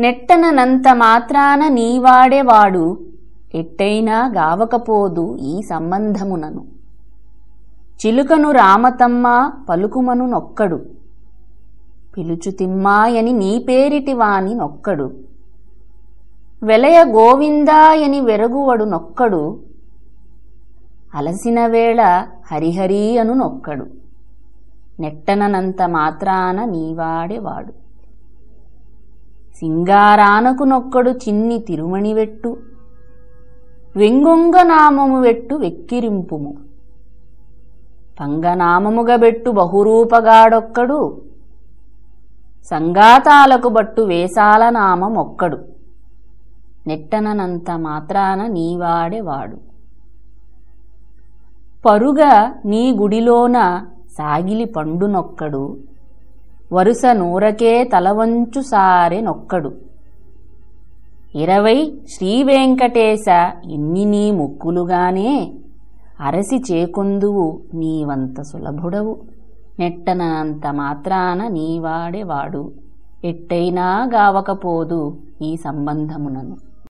నెట్టననంత మాత్రాన నీవాడేవాడు. ఎట్టైనా గావకపోదు ఈ సంబంధమునను. చిలుకను రామతమ్మ పలుకుమను నొక్కడు. పిలుచుతిమ్మాయని నీ పేరిటి వాని నొక్కడు. వెలయ గోవిందాయని వెరగువడు నొక్కడు. అలసిన వేళ హరిహరి అను నొక్కడు. నెట్టననంత మాత్రాన నీవాడేవాడు. సింగారానకు నొక్కడు చిన్ని తిరుమణి వెట్టు వెంగొంగ నామము వెట్టు వెక్కిరింపుము. పంగనామముగబెట్టు బహురూపగాడొక్కడు సంగాతాలకు బట్టు వేసాల నామమొక్కడు. నెట్టననంత మాత్రాన నీవాడేవాడు. పరుగ నీ గుడిలోన సాగిలి పండునొక్కడు వరుస నూరకే తలవంచు సారె నొక్కడు. ఇరవై శ్రీవేంకటేశ ఎన్ని నీ ముక్కులుగానే అరసి చేకొందువు నీవంత సులభుడవు. నెట్టనంత మాత్రాన నీవాడేవాడు. ఎట్టైనా గావకపోదు ఈ సంబంధమునను.